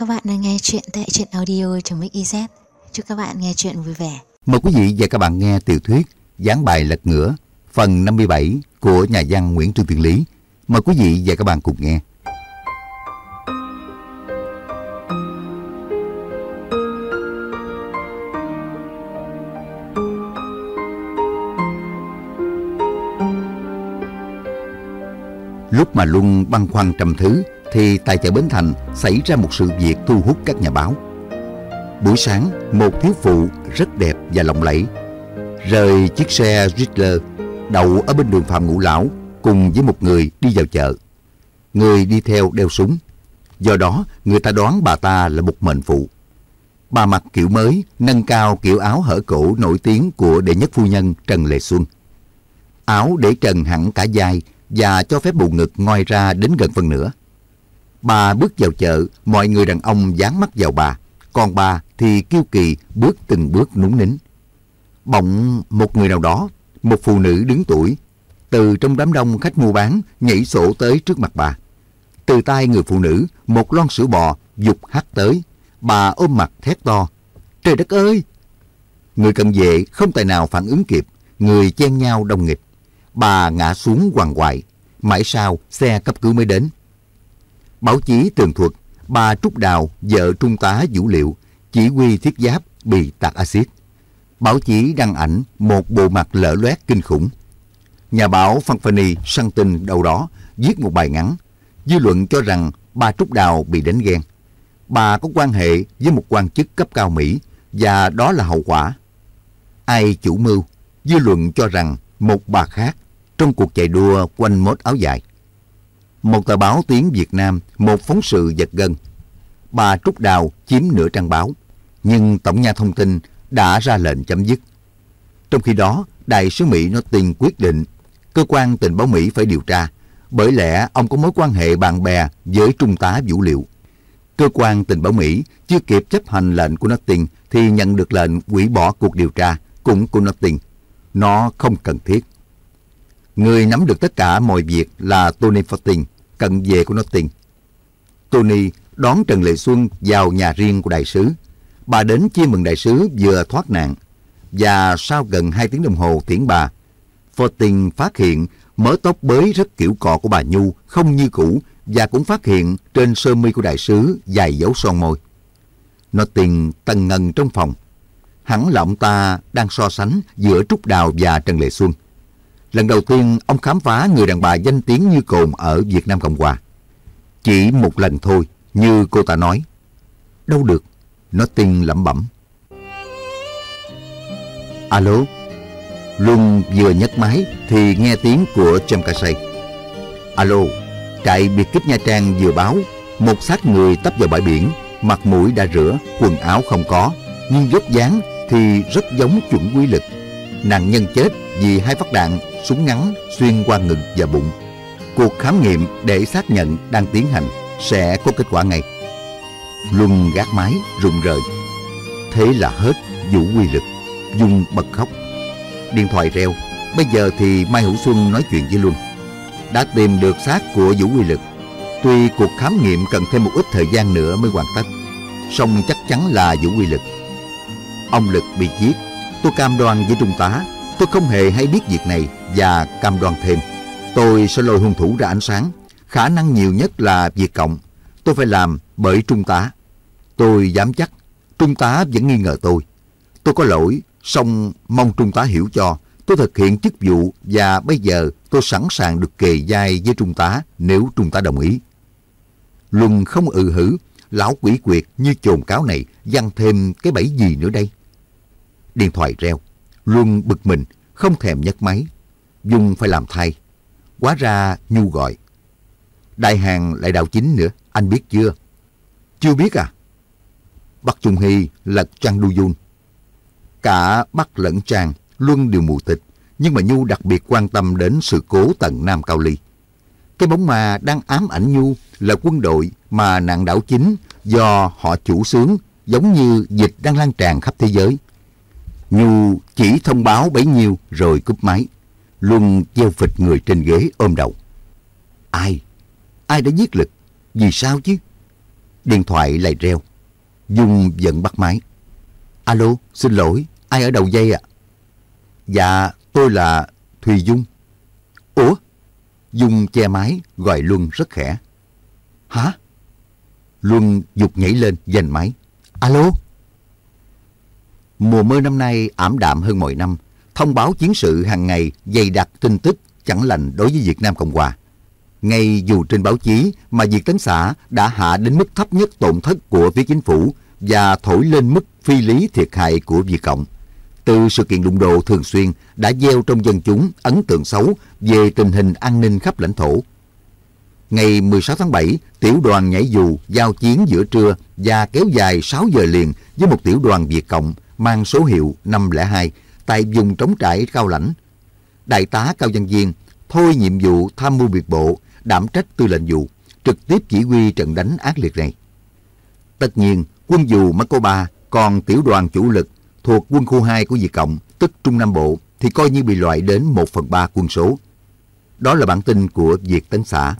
Các bạn đang nghe chuyện tại truyện audio.mix.iz. Chúc các bạn nghe chuyện vui vẻ. Mời quý vị và các bạn nghe tiểu thuyết gián bài lật ngửa, phần 57 của nhà văn Nguyễn Trương Tiên Lý. Mời quý vị và các bạn cùng nghe. Lúc mà Luân băn khoăn trăm thứ thì tại chợ Bến Thành xảy ra một sự việc thu hút các nhà báo. Buổi sáng, một thiếu phụ rất đẹp và lộng lẫy rời chiếc xe Riddler đậu ở bên đường Phạm Ngũ Lão cùng với một người đi vào chợ. Người đi theo đeo súng. Do đó, người ta đoán bà ta là một mệnh phụ. Bà mặc kiểu mới, nâng cao kiểu áo hở cổ nổi tiếng của đệ nhất phu nhân Trần Lệ Xuân. Áo để trần hẳn cả vai và cho phép bụng ngực ngoi ra đến gần phần nửa. Bà bước vào chợ, mọi người đàn ông dán mắt vào bà, còn bà thì kiêu kỳ bước từng bước núng nính. Bỗng một người nào đó, một phụ nữ đứng tuổi, từ trong đám đông khách mua bán nhảy sổ tới trước mặt bà. Từ tay người phụ nữ, một lon sữa bò dục hắt tới. Bà ôm mặt thét to. Trời đất ơi! Người cầm vệ không tài nào phản ứng kịp, người chen nhau đông nghịch. Bà ngã xuống hoàng hoại. Mãi sau, xe cấp cứu mới đến. Báo chí tường thuật, bà Trúc Đào, vợ Trung tá Vũ Liệu, chỉ huy thiết giáp bị tạt axit. Báo chí đăng ảnh một bộ mặt lở loét kinh khủng. Nhà báo Phan Fanny săn tin đầu đó viết một bài ngắn. Dư luận cho rằng bà Trúc Đào bị đánh ghen. Bà có quan hệ với một quan chức cấp cao Mỹ và đó là hậu quả. Ai chủ mưu? Dư luận cho rằng một bà khác trong cuộc chạy đua quanh mốt áo dài. Một tờ báo tiếng Việt Nam, một phóng sự giật gân. Bà Trúc Đào chiếm nửa trang báo, nhưng Tổng nha Thông tin đã ra lệnh chấm dứt. Trong khi đó, Đại sứ Mỹ nó tiền quyết định cơ quan tình báo Mỹ phải điều tra, bởi lẽ ông có mối quan hệ bạn bè với Trung tá Vũ Liệu. Cơ quan tình báo Mỹ chưa kịp chấp hành lệnh của Nothing thì nhận được lệnh hủy bỏ cuộc điều tra cũng của Nothing. Nó không cần thiết. Người nắm được tất cả mọi việc là Tony Fortin, cận vệ của Notting. Tony đón Trần Lệ Xuân vào nhà riêng của đại sứ. Bà đến chia mừng đại sứ vừa thoát nạn. Và sau gần 2 tiếng đồng hồ tiễn bà, Fortin phát hiện mớ tóc bới rất kiểu cọ của bà Nhu không như cũ và cũng phát hiện trên sơ mi của đại sứ dài dấu son môi. Notting tần ngần trong phòng. Hẳn là ông ta đang so sánh giữa Trúc Đào và Trần Lệ Xuân. Lần đầu tiên ông khám phá người đàn bà danh tiếng như cồn ở Việt Nam Cộng Hòa. Chỉ một lần thôi, như cô ta nói. Đâu được, nó tinh lẩm bẩm. Alo? Luân vừa nhấc máy thì nghe tiếng của Trâm Ca Say. Alo, trại biệt kích Nha Trang vừa báo một xác người tấp vào bãi biển, mặt mũi đã rửa, quần áo không có, nhưng dốc dáng thì rất giống chuẩn quy lực. Nạn nhân chết vì hai phát đạn súng ngắn xuyên qua ngực và bụng. Cuộc khám nghiệm để xác nhận đang tiến hành sẽ có kết quả ngay. Luân gác máy rụng rời. Thế là hết vũ quy lực. Dung bật khóc. Điện thoại reo. Bây giờ thì Mai Hữu Xuân nói chuyện với Luân. Đã tìm được xác của Vũ Quy Lực. Tuy cuộc khám nghiệm cần thêm một ít thời gian nữa mới hoàn tất, song chắc chắn là Vũ Quy Lực. Ông Lực bị giết. Tôi cam đoan với Trung tá Tôi không hề hay biết việc này và cam đoan thêm. Tôi sẽ lôi hung thủ ra ánh sáng. Khả năng nhiều nhất là việc cộng. Tôi phải làm bởi Trung tá. Tôi dám chắc Trung tá vẫn nghi ngờ tôi. Tôi có lỗi, song mong Trung tá hiểu cho. Tôi thực hiện chức vụ và bây giờ tôi sẵn sàng được kề vai với Trung tá nếu Trung tá đồng ý. Luân không ừ hử, lão quỷ quyệt như chồn cáo này dăng thêm cái bẫy gì nữa đây? Điện thoại reo. Luân bực mình, không thèm nhấc máy. Dung phải làm thay. Quá ra Nhu gọi. Đại hàng lại đào chính nữa, anh biết chưa? Chưa biết à? Bắc Trung Hy lật Trang Đu Dung. Cả Bắc lẫn Trang, Luân đều mù tịch, nhưng mà Nhu đặc biệt quan tâm đến sự cố tận Nam Cao Ly. Cái bóng ma đang ám ảnh Nhu là quân đội mà nạn đảo chính do họ chủ sướng giống như dịch đang lan tràn khắp thế giới. Nhu chỉ thông báo bấy nhiêu rồi cúp máy. Luân gieo phịch người trên ghế ôm đầu. Ai? Ai đã giết Lực? Vì sao chứ? Điện thoại lại reo. Dung vẫn bắt máy. Alo, xin lỗi, ai ở đầu dây ạ? Dạ, tôi là Thùy Dung. Ủa? Dung che máy, gọi Luân rất khẽ. Hả? Luân dục nhảy lên, giành máy. Alo? Mùa mưa năm nay ảm đạm hơn mọi năm. Thông báo chiến sự hàng ngày dày đặc tin tức chẳng lành đối với Việt Nam Cộng Hòa. Ngay dù trên báo chí mà việc Tấn xã đã hạ đến mức thấp nhất tổn thất của phía chính phủ và thổi lên mức phi lý thiệt hại của Việt Cộng. Từ sự kiện đụng độ thường xuyên đã gieo trong dân chúng ấn tượng xấu về tình hình an ninh khắp lãnh thổ. Ngày 16 tháng 7, tiểu đoàn nhảy dù giao chiến giữa trưa và kéo dài 6 giờ liền với một tiểu đoàn Việt Cộng mang số hiệu 502 tại vùng trống trải cao lãnh. Đại tá Cao Văn Viên thôi nhiệm vụ tham mưu biệt bộ, đảm trách tư lệnh vụ, trực tiếp chỉ huy trận đánh ác liệt này. Tất nhiên, quân dù Marco Ba còn tiểu đoàn chủ lực thuộc quân khu 2 của Việt Cộng, tức Trung Nam Bộ, thì coi như bị loại đến 1 phần 3 quân số. Đó là bản tin của Việt Tấn xã.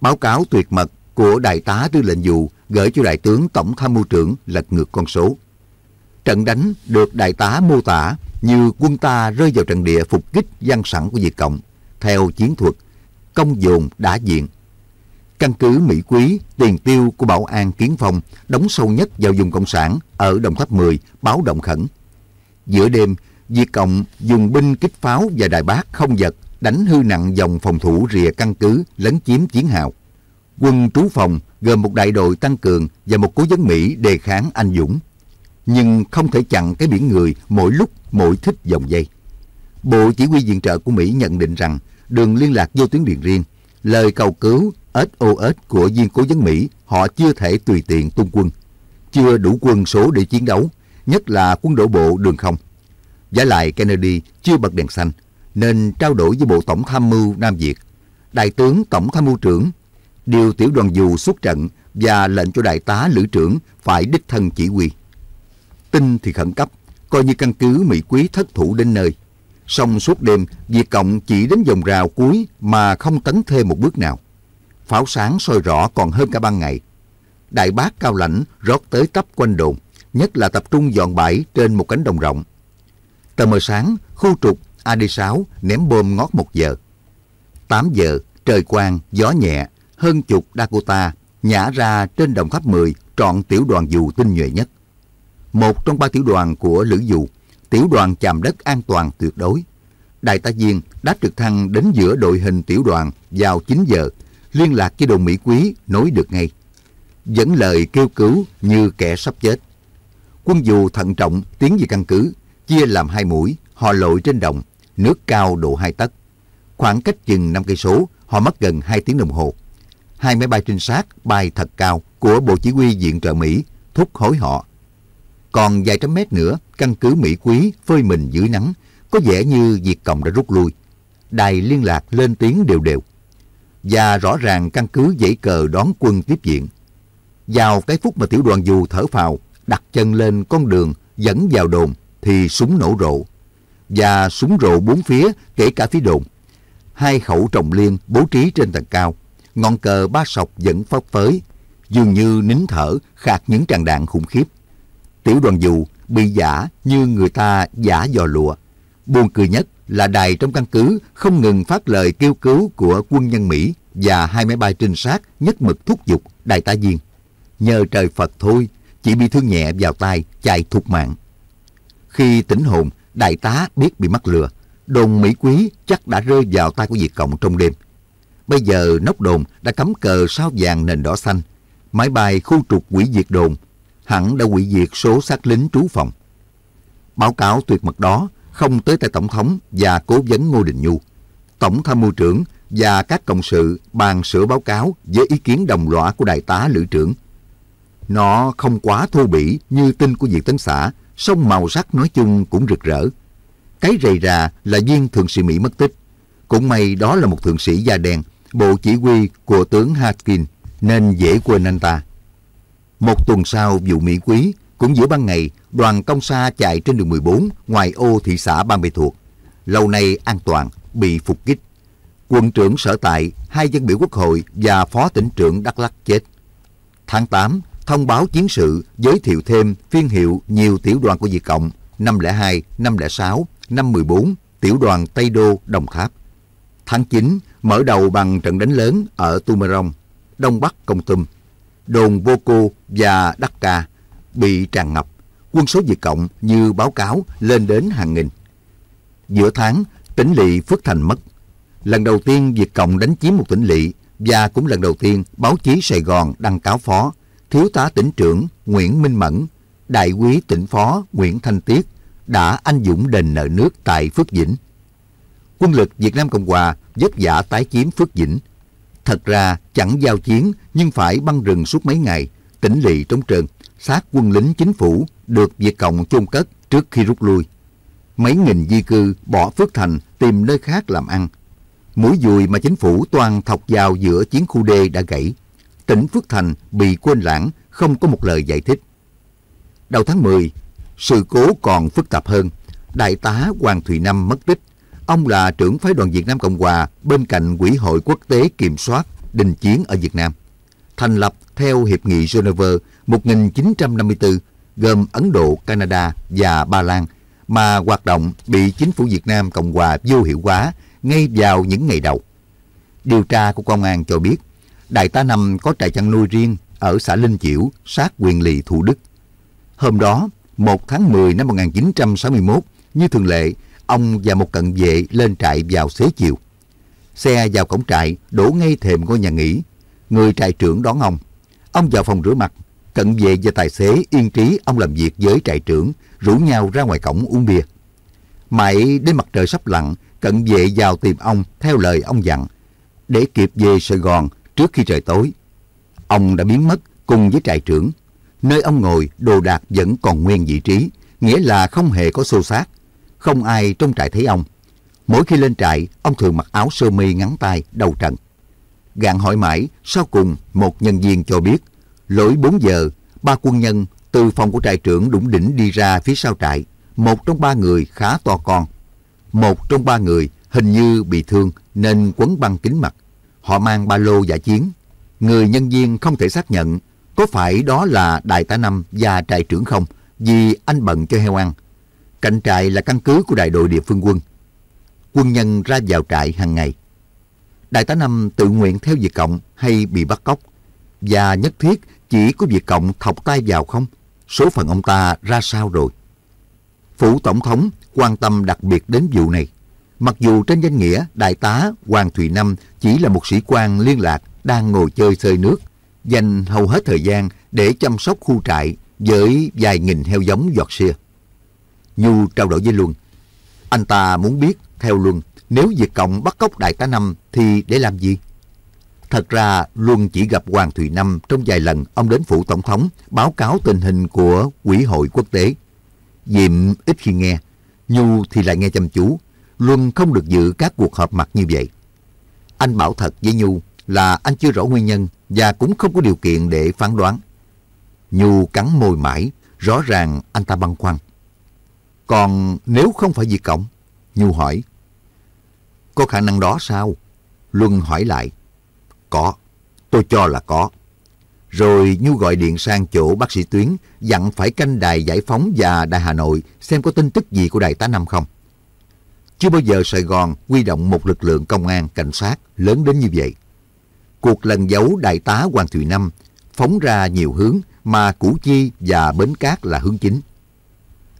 Báo cáo tuyệt mật của Đại tá Tư lệnh Dù gửi cho Đại tướng Tổng tham mưu trưởng lật ngược con số. Trận đánh được Đại tá mô tả như quân ta rơi vào trận địa phục kích gian sẵn của Việt Cộng, theo chiến thuật, công dồn đã diện. Căn cứ Mỹ Quý, tiền tiêu của Bảo An Kiến Phong đóng sâu nhất vào vùng Cộng sản ở Đồng Tháp 10, báo động khẩn. Giữa đêm, Việt Cộng dùng binh kích pháo và đại bác không giật đánh hư nặng dòng phòng thủ rìa căn cứ lấn chiếm chiến hào. Quân trú phòng gồm một đại đội tăng cường và một cố vấn Mỹ đề kháng anh dũng. Nhưng không thể chặn cái biển người mỗi lúc mỗi thích dòng dây. Bộ Chỉ huy Viện trợ của Mỹ nhận định rằng đường liên lạc vô tuyến điện riêng, lời cầu cứu SOS của viên cố vấn Mỹ họ chưa thể tùy tiện tung quân, chưa đủ quân số để chiến đấu, nhất là quân đổ bộ đường không. Giả lại Kennedy chưa bật đèn xanh, nên trao đổi với Bộ Tổng Tham mưu Nam Việt. Đại tướng Tổng Tham mưu trưởng điều tiểu đoàn dù xuất trận và lệnh cho đại tá lữ trưởng phải đích thân chỉ huy. Tin thì khẩn cấp, coi như căn cứ Mỹ quý thất thủ đến nơi. Song suốt đêm, Việt Cộng chỉ đến dòng rào cuối mà không tấn thêm một bước nào. Pháo sáng soi rõ còn hơn cả ban ngày. Đại bác cao lãnh rót tới tấp quanh đồn, nhất là tập trung dọn bãi trên một cánh đồng rộng. Tờ mờ sáng, khu trục AD6 ném bom ngót một giờ. 8 giờ, trời quang, gió nhẹ, hơn chục Dakota nhả ra trên đồng tháp 10 trọn tiểu đoàn dù tinh nhuệ nhất. Một trong ba tiểu đoàn của Lữ Dù, tiểu đoàn chạm đất an toàn tuyệt đối. Đại tá diên đã trực thăng đến giữa đội hình tiểu đoàn vào 9 giờ, liên lạc với đồn Mỹ Quý nối được ngay. Dẫn lời kêu cứu như kẻ sắp chết. Quân dù thận trọng tiến về căn cứ, chia làm hai mũi, họ lội trên đồng, nước cao độ 2 tấc. Khoảng cách chừng 5 cây số, họ mất gần 2 tiếng đồng hồ. Hai máy bay trinh sát bay thật cao của Bộ Chỉ huy Viện trợ Mỹ thúc hối họ. Còn vài trăm mét nữa, căn cứ Mỹ Quý phơi mình dưới nắng, có vẻ như Việt Cộng đã rút lui. Đài liên lạc lên tiếng đều đều. Và rõ ràng căn cứ dãy cờ đón quân tiếp viện. Vào cái phút mà tiểu đoàn dù thở phào, đặt chân lên con đường dẫn vào đồn thì súng nổ rộ. Và súng rộ bốn phía, kể cả phía đồn. Hai khẩu trọng liên bố trí trên tầng cao. Ngọn cờ ba sọc vẫn phấp phới, dường như nín thở khạc những tràng đạn khủng khiếp. Tiểu đoàn dù bị giả như người ta giả giò lụa. Buồn cười nhất là đài trong căn cứ không ngừng phát lời kêu cứu của quân nhân Mỹ và hai máy bay trinh sát nhất mực thúc giục đại tá viên. Nhờ trời Phật thôi, chỉ bị thương nhẹ vào tay, chạy thục mạng. Khi tỉnh hồn, đại tá biết bị mắc lừa. Đồn Mỹ Quý chắc đã rơi vào tay của Việt Cộng trong đêm. Bây giờ nóc đồn đã cắm cờ sao vàng nền đỏ xanh. Máy bay khu trục quỷ diệt đồn hẳn đã hủy diệt số xác lính trú phòng. Báo cáo tuyệt mật đó không tới tay Tổng thống và cố vấn Ngô Đình Nhu. Tổng tham mưu trưởng và các cộng sự bàn sửa báo cáo với ý kiến đồng lõa của đại tá lữ trưởng. Nó không quá thô bỉ như tin của Việt Tấn xã, song màu sắc nói chung cũng rực rỡ. Cái rầy rà là viên thượng sĩ Mỹ mất tích. Cũng may đó là một thượng sĩ da đen, bộ chỉ huy của tướng Hatkin, nên dễ quên anh ta. Một tuần sau vụ Mỹ Quý, cũng giữa ban ngày, đoàn công sa chạy trên đường 14 ngoài ô thị xã Ba Mê Thuộc. Lâu nay an toàn, bị phục kích. Quân trưởng sở tại, hai dân biểu quốc hội và phó tỉnh trưởng Đắk Lắk chết. Tháng 8, thông báo chiến sự, giới thiệu thêm phiên hiệu nhiều tiểu đoàn của Việt Cộng 502, 506, 514, tiểu đoàn Tây Đô, Đồng Tháp. Tháng 9, mở đầu bằng trận đánh lớn ở Tumerong, Đông Bắc Công Tum. Đồn Vô Cô và Đắc Ca bị tràn ngập. Quân số Việt Cộng như báo cáo lên đến hàng nghìn. Giữa tháng, tỉnh lỵ Phước Thành mất. Lần đầu tiên Việt Cộng đánh chiếm một tỉnh lỵ và cũng lần đầu tiên báo chí Sài Gòn đăng cáo phó thiếu tá tỉnh trưởng Nguyễn Minh Mẫn, đại quý tỉnh phó Nguyễn Thanh Tiết đã anh dũng đền nợ nước tại Phước Vĩnh. Quân lực Việt Nam Cộng Hòa vất vả tái chiếm Phước Vĩnh. Thật ra chẳng giao chiến nhưng phải băng rừng suốt mấy ngày, tỉnh lỵ trống trơn, sát quân lính chính phủ được Việt Cộng chôn cất trước khi rút lui. Mấy nghìn di cư bỏ Phước Thành tìm nơi khác làm ăn. Mũi dùi mà chính phủ toàn thọc vào giữa chiến khu đê đã gãy. Tỉnh Phước Thành bị quên lãng, không có một lời giải thích. Đầu tháng 10, sự cố còn phức tạp hơn. Đại tá Hoàng Thùy Năm mất tích. Ông là trưởng phái đoàn Việt Nam Cộng Hòa bên cạnh Quỹ hội quốc tế kiểm soát đình chiến ở Việt Nam. Thành lập theo Hiệp nghị Geneva 1954 gồm Ấn Độ, Canada và Ba Lan mà hoạt động bị chính phủ Việt Nam Cộng Hòa vô hiệu hóa ngay vào những ngày đầu. Điều tra của công an cho biết, Đại tá Năm có trại chăn nuôi riêng ở xã Linh Chiểu, sát quyền lỵ Thủ Đức. Hôm đó, 1 tháng 10 năm 1961, như thường lệ, ông và một cận vệ lên trại vào xế chiều. Xe vào cổng trại, đổ ngay thềm ngôi nhà nghỉ. Người trại trưởng đón ông. Ông vào phòng rửa mặt. Cận vệ và tài xế yên trí ông làm việc với trại trưởng, rủ nhau ra ngoài cổng uống bia. Mãi đến mặt trời sắp lặn, cận vệ vào tìm ông theo lời ông dặn, để kịp về Sài Gòn trước khi trời tối. Ông đã biến mất cùng với trại trưởng. Nơi ông ngồi, đồ đạc vẫn còn nguyên vị trí, nghĩa là không hề có xô xát. Không ai trong trại thấy ông. Mỗi khi lên trại, ông thường mặc áo sơ mi ngắn tay, đầu trần. Gạn hỏi mãi, sau cùng một nhân viên cho biết, lỗi 4 giờ, ba quân nhân từ phòng của trại trưởng đủng đỉnh đi ra phía sau trại. Một trong ba người khá to con. Một trong ba người hình như bị thương nên quấn băng kính mặt. Họ mang ba lô giả chiến. Người nhân viên không thể xác nhận có phải đó là đại tá năm và trại trưởng không vì anh bận cho heo ăn. Cạnh trại là căn cứ của đại đội địa phương quân. Quân nhân ra vào trại hàng ngày. Đại tá năm tự nguyện theo Việt Cộng hay bị bắt cóc? Và nhất thiết chỉ có Việt Cộng thọc tay vào không? Số phận ông ta ra sao rồi? Phủ Tổng thống quan tâm đặc biệt đến vụ này. Mặc dù trên danh nghĩa đại tá Hoàng Thùy Năm chỉ là một sĩ quan liên lạc đang ngồi chơi sơi nước, dành hầu hết thời gian để chăm sóc khu trại với vài nghìn heo giống giọt xia. Nhu trao đổi với Luân. Anh ta muốn biết, theo Luân, nếu Việt Cộng bắt cóc đại tá Năm thì để làm gì? Thật ra, Luân chỉ gặp Hoàng Thùy Năm trong vài lần ông đến phủ tổng thống báo cáo tình hình của quỹ hội quốc tế. Diệm ít khi nghe, Nhu thì lại nghe chăm chú. Luân không được dự các cuộc họp mặt như vậy. Anh bảo thật với Nhu là anh chưa rõ nguyên nhân và cũng không có điều kiện để phán đoán. Nhu cắn môi mãi, rõ ràng anh ta băn khoăn. Còn nếu không phải vì Cộng? Nhu hỏi. Có khả năng đó sao? Luân hỏi lại. Có, tôi cho là có. Rồi Nhu gọi điện sang chỗ bác sĩ Tuyến, dặn phải canh đài Giải Phóng và Đài Hà Nội xem có tin tức gì của đài tá Năm không. Chưa bao giờ Sài Gòn quy động một lực lượng công an, cảnh sát lớn đến như vậy. Cuộc lần giấu Đại tá Hoàng Thùy Năm phóng ra nhiều hướng mà Củ Chi và Bến Cát là hướng chính.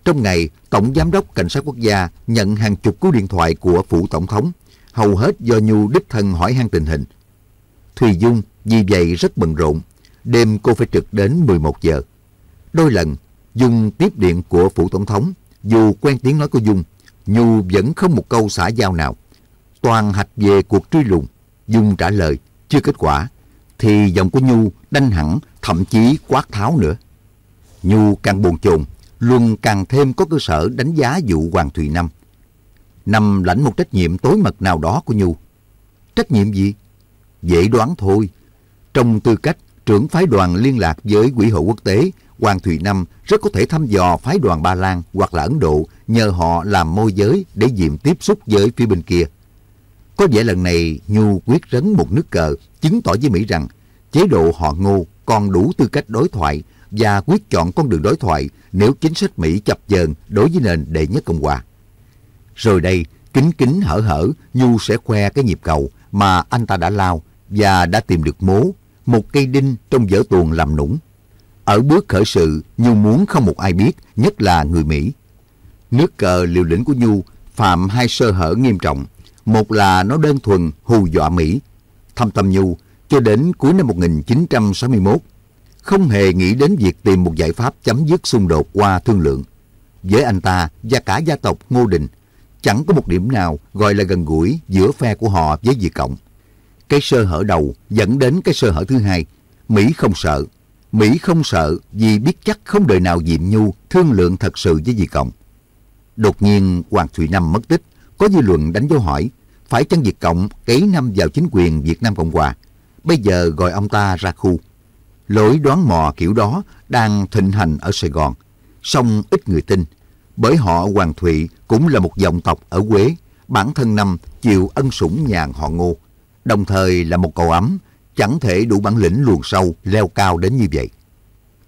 Trong ngày, Tổng Giám đốc Cảnh sát Quốc gia nhận hàng chục cú điện thoại của Phủ Tổng thống, hầu hết do Nhu đích thân hỏi han tình hình. Thùy Dung vì vậy rất bận rộn, đêm cô phải trực đến 11 giờ. Đôi lần, Dung tiếp điện của Phủ Tổng thống, dù quen tiếng nói của Dung, Nhu vẫn không một câu xã giao nào. Toàn hạch về cuộc truy lùng, Dung trả lời, chưa kết quả, thì giọng của Nhu đanh hẳn, thậm chí quát tháo nữa. Nhu càng buồn chồn, Luân càng thêm có cơ sở đánh giá vụ Hoàng Thùy Năm. Năm lãnh một trách nhiệm tối mật nào đó của Nhu. Trách nhiệm gì? Dễ đoán thôi. Trong tư cách trưởng phái đoàn liên lạc với quỹ hội quốc tế, Hoàng Thùy Năm rất có thể thăm dò phái đoàn Ba Lan hoặc là Ấn Độ nhờ họ làm môi giới để diệm tiếp xúc với phía bên kia. Có vẻ lần này Nhu quyết rấn một nước cờ, chứng tỏ với Mỹ rằng chế độ họ ngô còn đủ tư cách đối thoại và quyết chọn con đường đối thoại nếu chính sách Mỹ chập chờn đối với nền đệ nhất Cộng hòa. Rồi đây, kính kính hở hở, Nhu sẽ khoe cái nhịp cầu mà anh ta đã lao và đã tìm được mố, một cây đinh trong vở tuồng làm nũng. Ở bước khởi sự, Nhu muốn không một ai biết, nhất là người Mỹ. Nước cờ liều lĩnh của Nhu phạm hai sơ hở nghiêm trọng. Một là nó đơn thuần hù dọa Mỹ. Thâm tâm Nhu cho đến cuối năm 1961 không hề nghĩ đến việc tìm một giải pháp chấm dứt xung đột qua thương lượng. Với anh ta và cả gia tộc Ngô Đình, chẳng có một điểm nào gọi là gần gũi giữa phe của họ với Việt Cộng. Cái sơ hở đầu dẫn đến cái sơ hở thứ hai. Mỹ không sợ. Mỹ không sợ vì biết chắc không đời nào Diệm Nhu thương lượng thật sự với Việt Cộng. Đột nhiên Hoàng Thụy Năm mất tích, có dư luận đánh dấu hỏi, phải chăng Việt Cộng cấy năm vào chính quyền Việt Nam Cộng Hòa, bây giờ gọi ông ta ra khu. Lối đoán mò kiểu đó đang thịnh hành ở Sài Gòn, song ít người tin, bởi họ Hoàng Thụy cũng là một dòng tộc ở Quế, bản thân năm chịu ân sủng nhàn họ Ngô, đồng thời là một cầu ấm, chẳng thể đủ bản lĩnh luồn sâu, leo cao đến như vậy.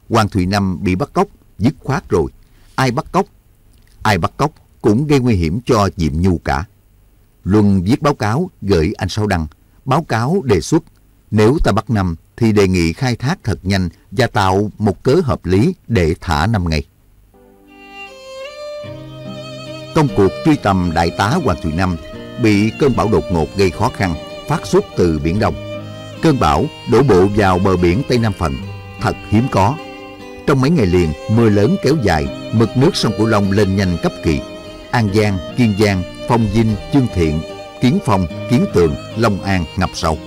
Hoàng Thụy Năm bị bắt cóc, dứt khoát rồi. Ai bắt cóc? Ai bắt cóc cũng gây nguy hiểm cho Diệm Nhu cả. Luân viết báo cáo gửi anh Sáu Đăng. Báo cáo đề xuất nếu ta bắt năm thì đề nghị khai thác thật nhanh và tạo một cớ hợp lý để thả năm ngày. Công cuộc truy tầm đại tá Hoàng Thùy Năm bị cơn bão đột ngột gây khó khăn phát xuất từ Biển Đông. Cơn bão đổ bộ vào bờ biển Tây Nam Phần, thật hiếm có. Trong mấy ngày liền, mưa lớn kéo dài, mực nước sông Cửu Long lên nhanh cấp kỳ. An Giang, Kiên Giang, Phong Vinh, Chương Thiện, Kiến Phong, Kiến Tường, Long An ngập sâu.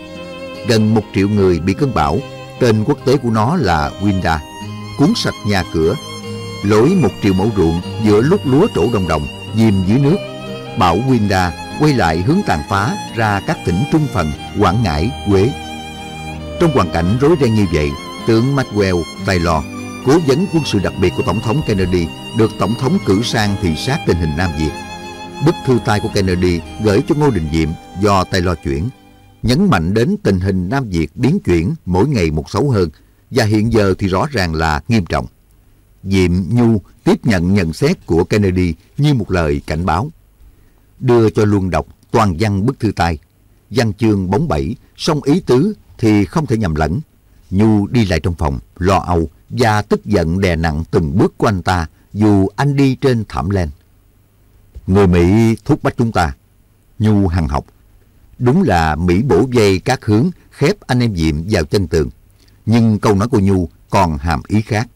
Gần một triệu người bị cơn bão, tên quốc tế của nó là Winda, cuốn sạch nhà cửa. Lối một triệu mẫu ruộng giữa lúc lúa trổ đồng đồng, dìm dưới nước. Bão Winda quay lại hướng tàn phá ra các tỉnh Trung Phần, Quảng Ngãi, Quế. Trong hoàn cảnh rối ren như vậy, tướng Maxwell Taylor, cố vấn quân sự đặc biệt của Tổng thống Kennedy, được Tổng thống cử sang thị sát tình hình Nam Việt. Bức thư tay của Kennedy gửi cho Ngô Đình Diệm do Taylor chuyển, nhấn mạnh đến tình hình Nam Việt biến chuyển mỗi ngày một xấu hơn và hiện giờ thì rõ ràng là nghiêm trọng. Diệm Nhu tiếp nhận nhận xét của Kennedy như một lời cảnh báo. Đưa cho Luân đọc toàn văn bức thư tay. Văn chương bóng bẩy, song ý tứ thì không thể nhầm lẫn. Nhu đi lại trong phòng, lo âu và tức giận đè nặng từng bước của anh ta dù anh đi trên thảm len. Người Mỹ thúc bách chúng ta. Nhu hằng học. Đúng là Mỹ bổ dây các hướng khép anh em Diệm vào chân tường. Nhưng câu nói của Nhu còn hàm ý khác.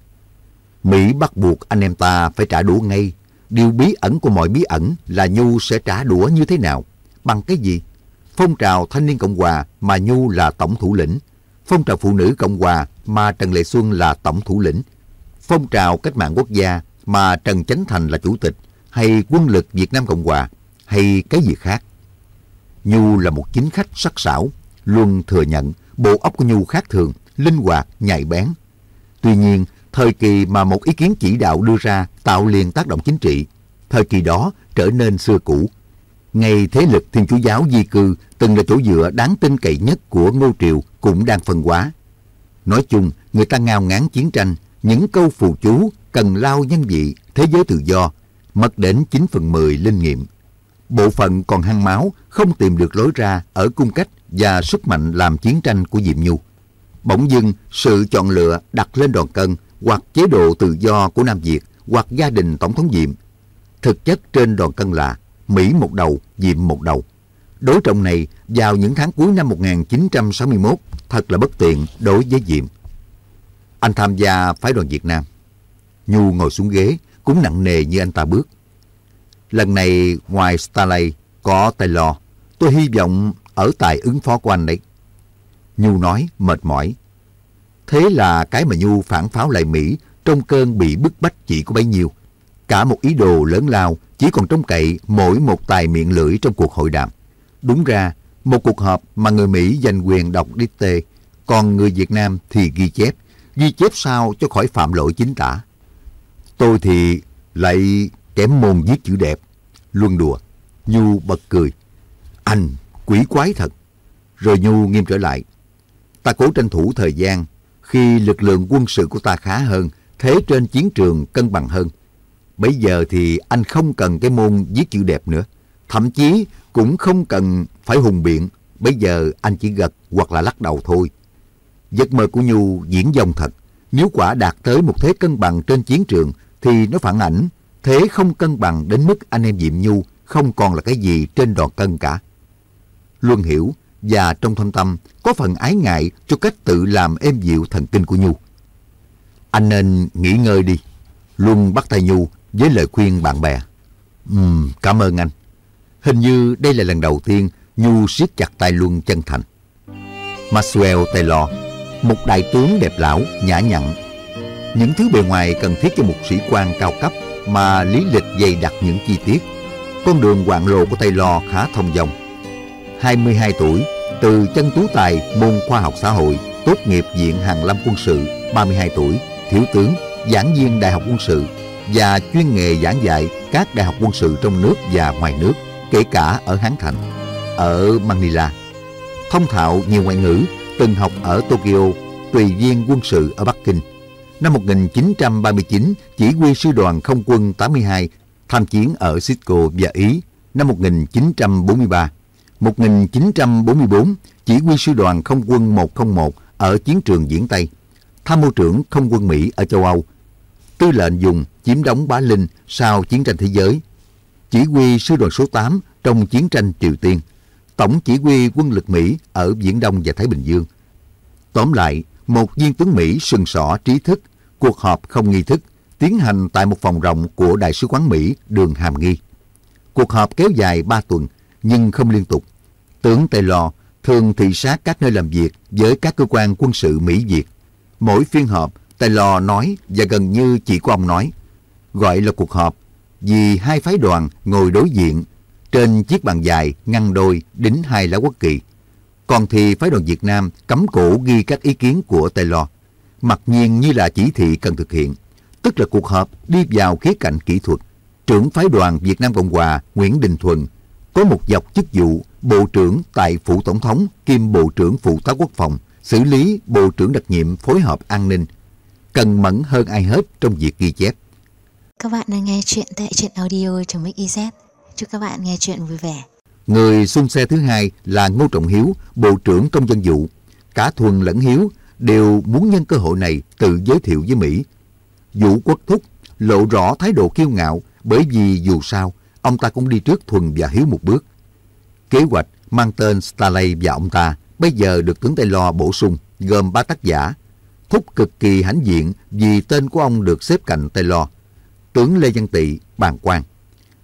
Mỹ bắt buộc anh em ta phải trả đũa ngay. Điều bí ẩn của mọi bí ẩn là Nhu sẽ trả đũa như thế nào? Bằng cái gì? Phong trào Thanh niên Cộng Hòa mà Nhu là tổng thủ lĩnh. Phong trào Phụ nữ Cộng Hòa mà Trần Lệ Xuân là tổng thủ lĩnh. Phong trào Cách mạng Quốc gia mà Trần Chánh Thành là chủ tịch. Hay quân lực Việt Nam Cộng Hòa. Hay cái gì khác. Nhu là một chính khách sắc sảo. Luân thừa nhận bộ óc của Nhu khác thường, linh hoạt, nhạy bén. Tuy nhiên, thời kỳ mà một ý kiến chỉ đạo đưa ra tạo liền tác động chính trị, thời kỳ đó trở nên xưa cũ. Ngày thế lực Thiên Chúa giáo di cư từng là chỗ dựa đáng tin cậy nhất của Ngô Triều cũng đang phân hóa. Nói chung, người ta ngao ngán chiến tranh, những câu phù chú cần lao nhân vị, thế giới tự do, mất đến 9 phần 10 linh nghiệm. Bộ phận còn hăng máu, không tìm được lối ra ở cung cách và sức mạnh làm chiến tranh của Diệm Nhu. Bỗng dưng, sự chọn lựa đặt lên đòn cân hoặc chế độ tự do của Nam Việt hoặc gia đình Tổng thống Diệm. Thực chất trên đòn cân là Mỹ một đầu, Diệm một đầu. Đối trọng này vào những tháng cuối năm 1961 thật là bất tiện đối với Diệm. Anh tham gia phái đoàn Việt Nam. Nhu ngồi xuống ghế, cũng nặng nề như anh ta bước. Lần này ngoài Starley có Taylor, tôi hy vọng ở tài ứng phó của anh đấy. Nhu nói mệt mỏi. Thế là cái mà Nhu phản pháo lại Mỹ trong cơn bị bức bách chỉ có bấy nhiêu. Cả một ý đồ lớn lao chỉ còn trông cậy mỗi một tài miệng lưỡi trong cuộc hội đàm. Đúng ra, một cuộc họp mà người Mỹ giành quyền đọc tê, còn người Việt Nam thì ghi chép. Ghi chép sao cho khỏi phạm lỗi chính tả. Tôi thì lại kém môn viết chữ đẹp. Luân đùa. Nhu bật cười. Anh, quỷ quái thật. Rồi Nhu nghiêm trở lại. Ta cố tranh thủ thời gian. Khi lực lượng quân sự của ta khá hơn, thế trên chiến trường cân bằng hơn. Bây giờ thì anh không cần cái môn viết chữ đẹp nữa. Thậm chí cũng không cần phải hùng biện. Bây giờ anh chỉ gật hoặc là lắc đầu thôi. Giấc mơ của Nhu diễn dòng thật. Nếu quả đạt tới một thế cân bằng trên chiến trường thì nó phản ảnh thế không cân bằng đến mức anh em Diệm Nhu không còn là cái gì trên đòn cân cả. Luân hiểu và trong thâm tâm có phần ái ngại cho cách tự làm êm dịu thần kinh của Nhu. Anh nên nghỉ ngơi đi. Luân bắt tay Nhu với lời khuyên bạn bè. Ừm, cảm ơn anh. Hình như đây là lần đầu tiên Nhu siết chặt tay Luân chân thành. Maxwell Taylor, một đại tướng đẹp lão, nhã nhặn. Những thứ bề ngoài cần thiết cho một sĩ quan cao cấp mà lý lịch dày đặc những chi tiết. Con đường hoạn lộ của Tây Taylor khá thông dòng 22 tuổi, từ chân tú tài môn khoa học xã hội, tốt nghiệp Viện hàng Lâm Quân sự, 32 tuổi, thiếu tướng, giảng viên Đại học Quân sự và chuyên nghề giảng dạy các đại học quân sự trong nước và ngoài nước, kể cả ở Hán Thành, ở Manila. Thông thạo nhiều ngoại ngữ, từng học ở Tokyo, tùy viên quân sự ở Bắc Kinh. Năm 1939, chỉ huy sư đoàn không quân 82 tham chiến ở Cisco và Ý. Năm 1943, 1944, chỉ huy sư đoàn không quân 101 ở chiến trường Diễn Tây. Tham mưu trưởng không quân Mỹ ở châu Âu. Tư lệnh dùng chiếm đóng Bá Linh sau chiến tranh thế giới. Chỉ huy sư đoàn số 8 trong chiến tranh Triều Tiên. Tổng chỉ huy quân lực Mỹ ở Viễn Đông và Thái Bình Dương. Tóm lại, một viên tướng Mỹ sừng sỏ trí thức, cuộc họp không nghi thức, tiến hành tại một phòng rộng của Đại sứ quán Mỹ đường Hàm Nghi. Cuộc họp kéo dài 3 tuần, nhưng không liên tục. Tướng Taylor thường thị sát các nơi làm việc với các cơ quan quân sự Mỹ-Việt. Mỗi phiên họp, Taylor nói và gần như chỉ có ông nói. Gọi là cuộc họp vì hai phái đoàn ngồi đối diện trên chiếc bàn dài ngăn đôi đính hai lá quốc kỳ. Còn thì phái đoàn Việt Nam cấm cổ ghi các ý kiến của Taylor, mặc nhiên như là chỉ thị cần thực hiện, tức là cuộc họp đi vào khía cạnh kỹ thuật. Trưởng phái đoàn Việt Nam Cộng Hòa Nguyễn Đình Thuần có một dọc chức vụ Bộ trưởng tại Phủ Tổng thống kiêm Bộ trưởng Phụ tá Quốc phòng, xử lý Bộ trưởng đặc nhiệm phối hợp an ninh, cần mẫn hơn ai hết trong việc ghi chép. Các bạn đang nghe chuyện tại truyện audio.mix.iz. Chúc các bạn nghe chuyện vui vẻ. Người xung xe thứ hai là Ngô Trọng Hiếu, Bộ trưởng Công dân vụ. Cả Thuần lẫn Hiếu đều muốn nhân cơ hội này tự giới thiệu với Mỹ. Vũ Quốc Thúc lộ rõ thái độ kiêu ngạo bởi vì dù sao, ông ta cũng đi trước Thuần và Hiếu một bước. Kế hoạch mang tên Starley và ông ta bây giờ được tướng Taylor bổ sung gồm ba tác giả. Thúc cực kỳ hãnh diện vì tên của ông được xếp cạnh Taylor. Tướng Lê Văn Tị, bàn quan.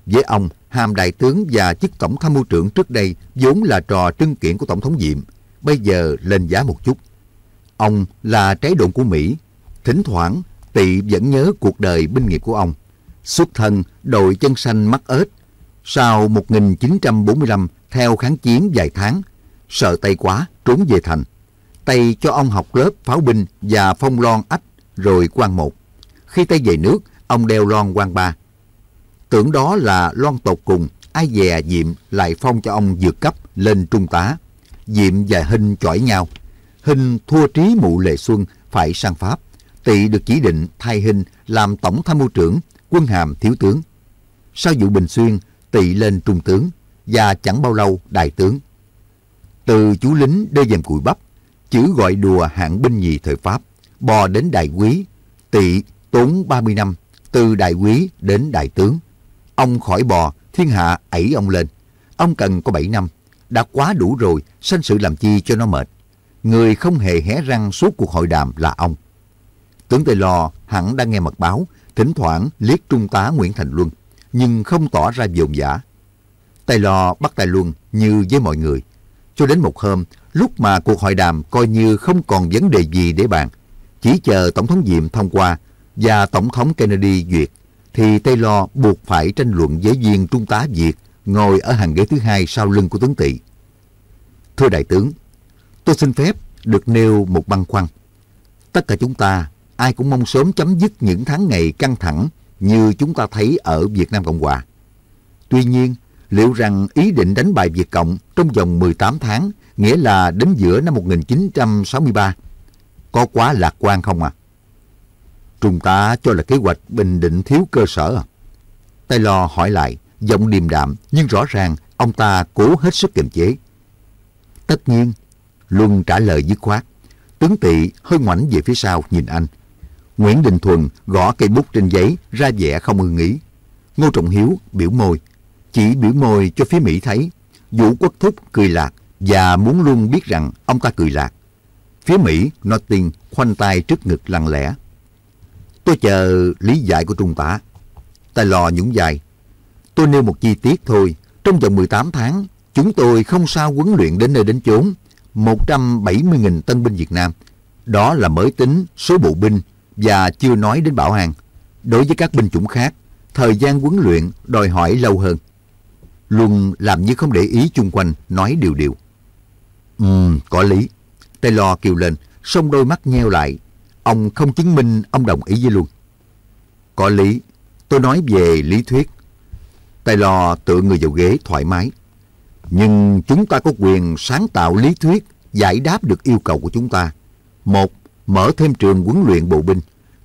Với ông, hàm đại tướng và chức tổng tham mưu trưởng trước đây vốn là trò trưng kiện của tổng thống Diệm, bây giờ lên giá một chút. Ông là trái độn của Mỹ. Thỉnh thoảng, Tị vẫn nhớ cuộc đời binh nghiệp của ông. Xuất thân đội chân xanh mắt ếch. Sau 1945, theo kháng chiến vài tháng, sợ Tây quá, trốn về thành. Tây cho ông học lớp pháo binh và phong lon ách rồi quan một. Khi Tây về nước, ông đeo lon quan ba. Tưởng đó là loan tột cùng, ai dè Diệm lại phong cho ông vượt cấp lên trung tá. Diệm và Hinh chọi nhau hình thua trí mụ Lệ Xuân phải sang Pháp. Tị được chỉ định thay hình làm tổng tham mưu trưởng, quân hàm thiếu tướng. Sau vụ Bình Xuyên, Tị lên trung tướng và chẳng bao lâu đại tướng. Từ chú lính đê dèm cùi bắp, chữ gọi đùa hạng binh nhì thời Pháp, bò đến đại quý, Tị tốn 30 năm, từ đại quý đến đại tướng. Ông khỏi bò, thiên hạ ẩy ông lên. Ông cần có 7 năm, đã quá đủ rồi, sanh sự làm chi cho nó mệt. Người không hề hé răng suốt cuộc hội đàm là ông. Tướng Tây Lo hẳn đang nghe mật báo, thỉnh thoảng liếc trung tá Nguyễn Thành Luân, nhưng không tỏ ra dồn giả. Tây Lo bắt Tài Luân như với mọi người. Cho đến một hôm, lúc mà cuộc hội đàm coi như không còn vấn đề gì để bàn, chỉ chờ Tổng thống Diệm thông qua và Tổng thống Kennedy duyệt, thì Taylor buộc phải tranh luận với viên trung tá Việt ngồi ở hàng ghế thứ hai sau lưng của tướng Tị. Thưa Đại tướng, tôi xin phép được nêu một băn khoăn. Tất cả chúng ta, ai cũng mong sớm chấm dứt những tháng ngày căng thẳng như chúng ta thấy ở Việt Nam Cộng Hòa. Tuy nhiên, liệu rằng ý định đánh bại Việt Cộng trong vòng 18 tháng, nghĩa là đến giữa năm 1963, có quá lạc quan không à? Chúng ta cho là kế hoạch bình định thiếu cơ sở à? Taylor hỏi lại, giọng điềm đạm nhưng rõ ràng ông ta cố hết sức kiềm chế. Tất nhiên, Luân trả lời dứt khoát. Tướng tị hơi ngoảnh về phía sau nhìn anh. Nguyễn Đình Thuần gõ cây bút trên giấy ra vẻ không ưng ý. Ngô Trọng Hiếu biểu môi. Chỉ biểu môi cho phía Mỹ thấy. Vũ Quốc Thúc cười lạc và muốn luôn biết rằng ông ta cười lạc. Phía Mỹ, Nortin khoanh tay trước ngực lặng lẽ. Tôi chờ lý giải của Trung tá. Tài lò nhũng dài. Tôi nêu một chi tiết thôi. Trong vòng 18 tháng, chúng tôi không sao huấn luyện đến nơi đến chốn. 170.000 tân binh Việt Nam. Đó là mới tính số bộ binh và chưa nói đến bảo an. Đối với các binh chủng khác, thời gian huấn luyện đòi hỏi lâu hơn. Luân làm như không để ý chung quanh, nói điều điều. Ừm, có lý. Taylor kêu lên, song đôi mắt nheo lại. Ông không chứng minh ông đồng ý với Luân. Có lý. Tôi nói về lý thuyết. Taylor tựa người vào ghế thoải mái. Nhưng chúng ta có quyền sáng tạo lý thuyết giải đáp được yêu cầu của chúng ta. Một, mở thêm trường huấn luyện bộ binh.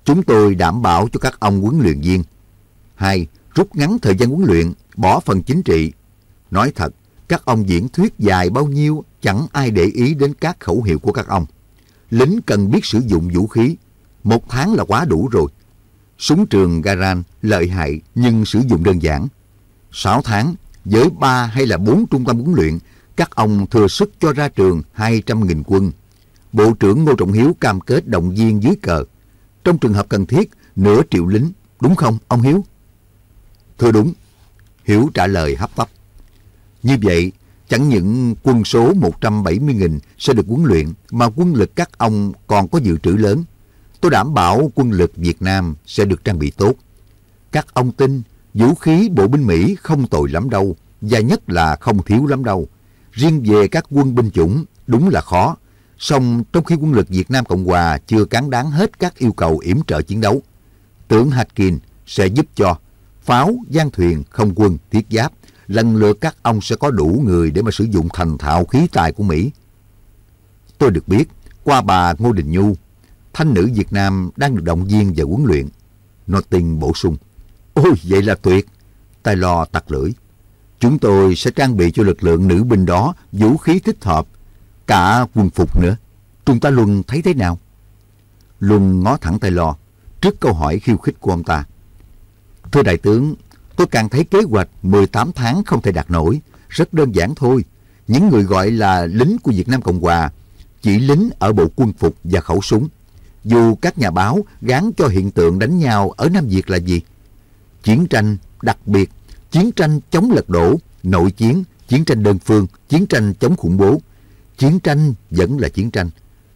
Chúng tôi đảm bảo cho các ông huấn luyện viên. Hai, rút ngắn thời gian huấn luyện, bỏ phần chính trị. Nói thật, các ông diễn thuyết dài bao nhiêu chẳng ai để ý đến các khẩu hiệu của các ông. Lính cần biết sử dụng vũ khí. Một tháng là quá đủ rồi. Súng trường Garan lợi hại nhưng sử dụng đơn giản. Sáu tháng, với ba hay là bốn trung tâm huấn luyện, các ông thừa sức cho ra trường 200.000 quân. Bộ trưởng Ngô Trọng Hiếu cam kết động viên dưới cờ. Trong trường hợp cần thiết, nửa triệu lính. Đúng không, ông Hiếu? Thưa đúng. Hiếu trả lời hấp tấp. Như vậy, chẳng những quân số 170.000 sẽ được huấn luyện, mà quân lực các ông còn có dự trữ lớn. Tôi đảm bảo quân lực Việt Nam sẽ được trang bị tốt. Các ông tin vũ khí bộ binh Mỹ không tồi lắm đâu, và nhất là không thiếu lắm đâu. Riêng về các quân binh chủng, đúng là khó. Song trong khi quân lực Việt Nam Cộng Hòa chưa cán đáng hết các yêu cầu yểm trợ chiến đấu, tướng Hatkin sẽ giúp cho pháo, gian thuyền, không quân, thiết giáp, lần lượt các ông sẽ có đủ người để mà sử dụng thành thạo khí tài của Mỹ. Tôi được biết, qua bà Ngô Đình Nhu, thanh nữ Việt Nam đang được động viên và huấn luyện. Norton bổ sung. Ôi, vậy là tuyệt. Tài lò tặc lưỡi. Chúng tôi sẽ trang bị cho lực lượng nữ binh đó vũ khí thích hợp, cả quân phục nữa. Trung tá Luân thấy thế nào? Luân ngó thẳng tay lò trước câu hỏi khiêu khích của ông ta. Thưa đại tướng, tôi càng thấy kế hoạch 18 tháng không thể đạt nổi. Rất đơn giản thôi. Những người gọi là lính của Việt Nam Cộng Hòa, chỉ lính ở bộ quân phục và khẩu súng. Dù các nhà báo gán cho hiện tượng đánh nhau ở Nam Việt là gì? Chiến tranh, đặc biệt, chiến tranh chống lật đổ, nội chiến, chiến tranh đơn phương, chiến tranh chống khủng bố. Chiến tranh vẫn là chiến tranh.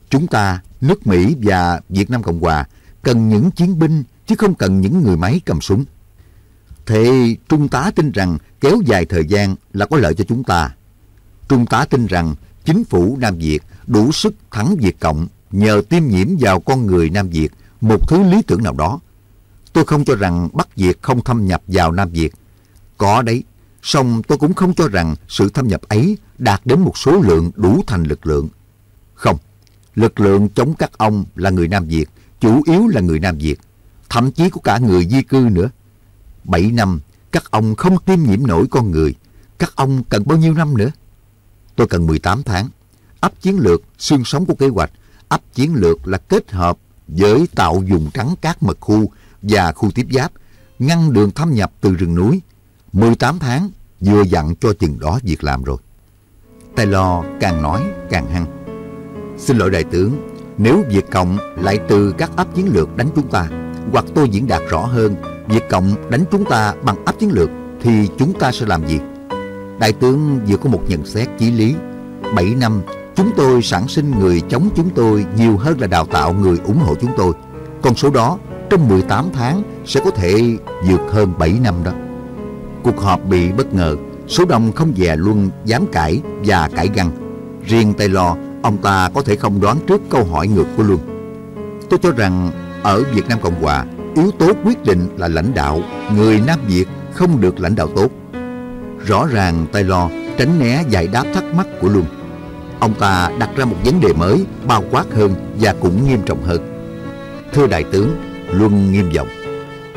Chúng ta, nước Mỹ và Việt Nam Cộng Hòa cần những chiến binh chứ không cần những người máy cầm súng. Thế Trung tá tin rằng kéo dài thời gian là có lợi cho chúng ta. Trung tá tin rằng chính phủ Nam Việt đủ sức thắng Việt Cộng nhờ tiêm nhiễm vào con người Nam Việt một thứ lý tưởng nào đó. Tôi không cho rằng Bắc Việt không thâm nhập vào Nam Việt. Có đấy, song tôi cũng không cho rằng sự thâm nhập ấy đạt đến một số lượng đủ thành lực lượng. Không, lực lượng chống các ông là người Nam Việt, chủ yếu là người Nam Việt, thậm chí có cả người di cư nữa. bảy năm, các ông không tiêm nhiễm nổi con người. Các ông cần bao nhiêu năm nữa? Tôi cần 18 tháng. Ấp chiến lược, xương sống của kế hoạch. Ấp chiến lược là kết hợp với tạo dùng trắng các mật khu và khu tiếp giáp, ngăn đường thâm nhập từ rừng núi. 18 tháng, vừa dặn cho chừng đó việc làm rồi. Taylor càng nói càng hăng. Xin lỗi đại tướng, nếu Việt Cộng lại từ các ấp chiến lược đánh chúng ta, hoặc tôi diễn đạt rõ hơn, Việt Cộng đánh chúng ta bằng áp chiến lược thì chúng ta sẽ làm gì? Đại tướng vừa có một nhận xét chí lý. 7 năm, chúng tôi sản sinh người chống chúng tôi nhiều hơn là đào tạo người ủng hộ chúng tôi. Con số đó trong 18 tháng sẽ có thể vượt hơn 7 năm đó. Cuộc họp bị bất ngờ, số đông không dè luôn dám cãi và cãi găng. Riêng Taylor, ông ta có thể không đoán trước câu hỏi ngược của Luân. Tôi cho rằng ở Việt Nam Cộng Hòa, yếu tố quyết định là lãnh đạo, người Nam Việt không được lãnh đạo tốt. Rõ ràng Taylor tránh né giải đáp thắc mắc của Luân. Ông ta đặt ra một vấn đề mới, bao quát hơn và cũng nghiêm trọng hơn. Thưa Đại tướng, Luân nghiêm giọng.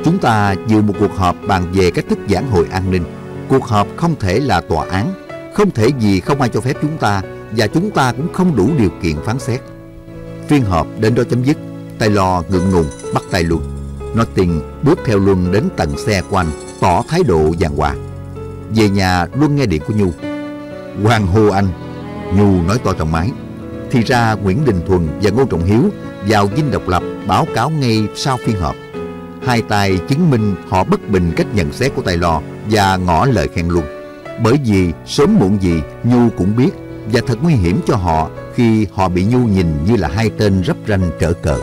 Chúng ta dự một cuộc họp bàn về cách thức giảng hội an ninh. Cuộc họp không thể là tòa án, không thể gì không ai cho phép chúng ta và chúng ta cũng không đủ điều kiện phán xét. Phiên họp đến đó chấm dứt, tay lò ngượng ngùng bắt tay Luân. tiền bước theo Luân đến tầng xe của anh, tỏ thái độ giàn hòa. Về nhà Luân nghe điện của Nhu. Hoàng hô anh, Nhu nói to trong máy. Thì ra Nguyễn Đình Thuần và Ngô Trọng Hiếu vào Dinh Độc Lập báo cáo ngay sau phiên họp. Hai tài chứng minh họ bất bình cách nhận xét của Tài Lò và ngỏ lời khen luôn. Bởi vì sớm muộn gì Nhu cũng biết, và thật nguy hiểm cho họ khi họ bị Nhu nhìn như là hai tên rắp ranh trở cờ.